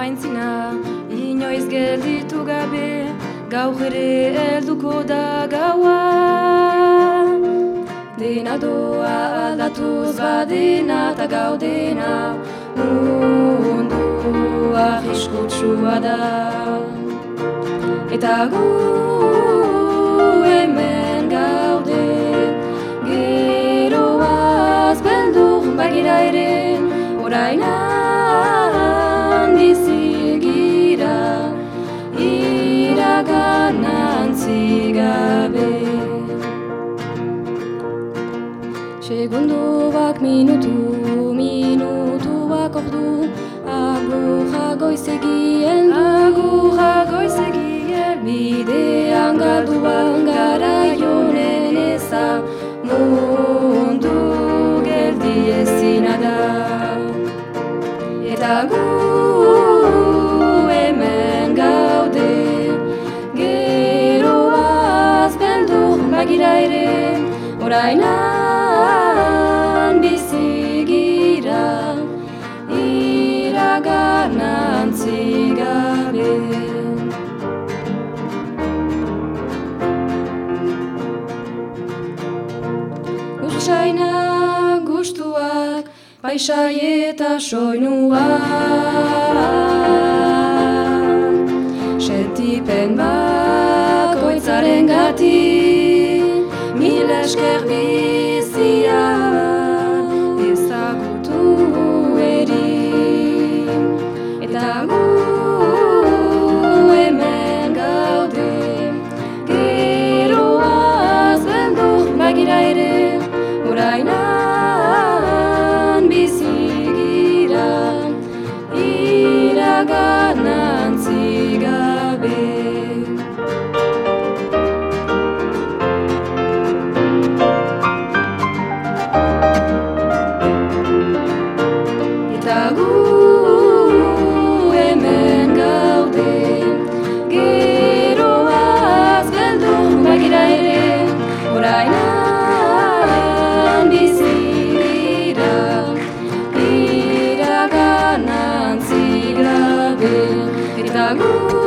aintzina inoiz gelditu gabe Gau ere helduko da gaua. Dena doa aldatuz badena eta gaudena Mundua riskutsua da. Eta gu hemen gaude Geroaz beldur bagira ere Orainan bizigira Iragan antzigabe Segunduak minutu, minutuak ordu Agurra goizegien du. Agurra goizegien Bidean galduan gara jonen eza Mundu geldi ezina da. Eta gu Orainan bizigira Iragan antzigabe Usaina gustuak Paisai eta soinuak Setipen bakoitzaren Gerbi. Eta